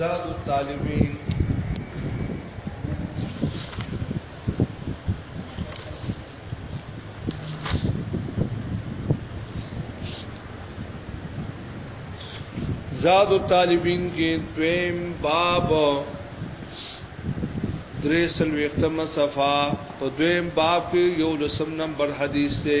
زاد الطالبین زاد الطالبین کې دویم باب درې سلوختمه صفه په دویم باب کې یو لسم نمبر حدیث دی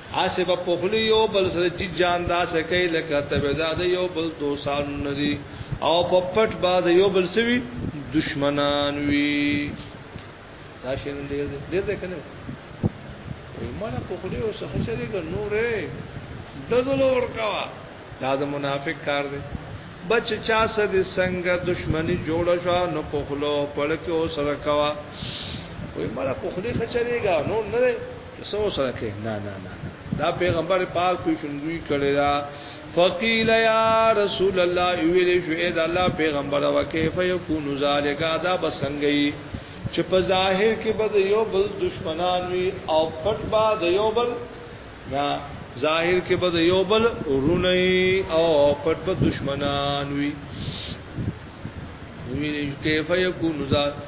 هسې به په خوله یو بل سره چې جان داسې کوي لکه تبعدا د یو بل دوستان نه دي او په پټ به د یو بل سوي دشمنان وي دا شین ډېر ډېر ده کنه ایمانه په خوله یو څه خچري ګر نورې دزلو ورکوا دا د منافق کار دی بچ چا سره د څنګه دشمنی جوړ شو نو په خوله پړ کې او سره کوا وای مړه په خوله خچريګا نو نه سو سره کې نه نه نه دا پیغمبر پاک پیشنګوی کړی دا فقیل یا رسول الله ویل شو اې دا الله پیغمبر وکيف یکون ذالک دا بسنګي چې په ظاهر کې به یو بل دشمنان وي او پټ با د یو بل دا ظاهر کې به یو بل ورونه او پټ به دشمنان وي ویل کیف یکون ذالک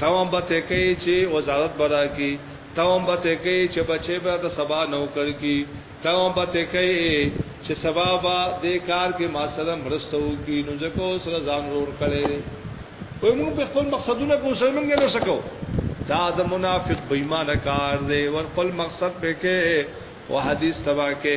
توام به ته کوي چې وزارت به راکي توام به ته کوي چې بچي به ته سبا نوکر کی توام به ته کوي چې سبا به د کار کې ما سره مرسته وکړي نو ځکه اوس رضان رور کړي وای موږ په خپل مقصدونه کو سره موږ نه سکو دا د منافق بېمانه کار دی ور خپل مقصد به کې او حدیث تبا کې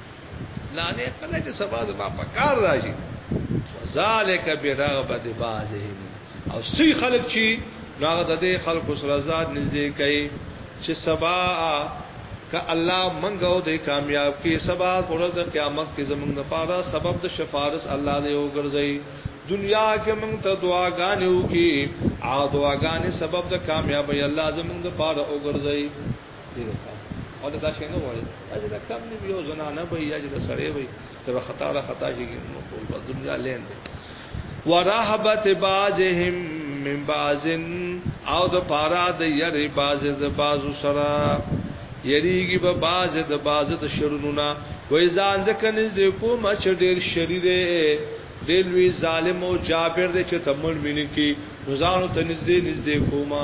لانه کله چې سبا زما په کار راشي ذالک برغبت بعضهم او سی خلق چی ناغه د دې خلق سره ذات نږدې کوي چې سبا ک الله منګو دې کامیاب کې سبا ورځ د قیامت کې زمونږ لپاره سبب د شفاعت الله دې وګرځي دنیا کې موږ ته دعاګانې وکي او دعاګانې سبب د کامیابی الله زمونږ لپاره وګرځي دې وکړه او دا شي نه وړي چې دا کم نه یو زنانه به یا چې دا سړی وي چې به خطا را خطا شي نو ټول په دنیا لین دي ورهبت بعضهم من بعضن او د پارا د یری باز د باز سره یریږي به باز د باز د شرونو نه وای ځان ځکه نږدې کوم چې ډیر شری دی ډیر وی ظالم او جابر دی چې تمل مینه کی نزانو ته نږدې نږدې کومه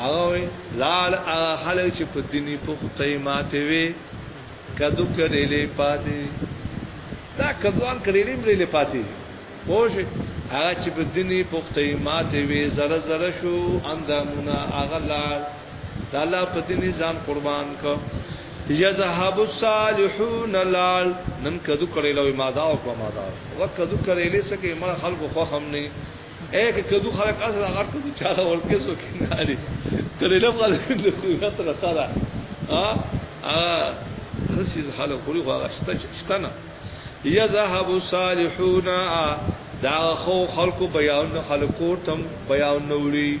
هغه وی لال هغه خلک چې په دیني پختې ماته وي کدو کړيلې پاتې دا کدوان کړيلې مړيلې پاتې پوه هغه چې په دیني پختې ماته وي زره زره شو اندامونه هغه لال د الله په دین ځان قربان کو یذهب الصالحون لال نن کدو کړي لوي ماده او کو ماده وکدو کړي لسکه مړ خلکو خو هم نه اے که کدو خلک اصل هغه کدو چا له ورکه سو کې نه علي کله نه قال د قوت را سره ها ا خسي حاله خوري خو غشته شتنه يذهب الصالحون دا خو خلق بیان خلقو تم بیان نوري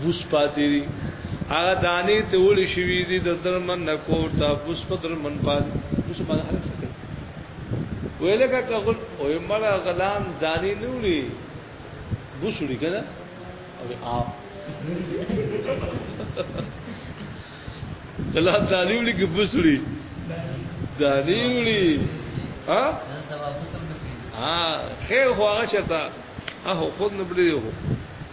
بوس پاتې دي هغه دانې ته ول شوې دي د درمن نکور ته بوس په درمن پاتې بوس باندې خلک سکي ویلګه کغل او مړه غلان دانې نه وړي بوس وړي کنه او آ غلان دانې وړي کې بوس وړي دانې وړي ها ها خیر هو هغه چرته هغه خود نه بلی هو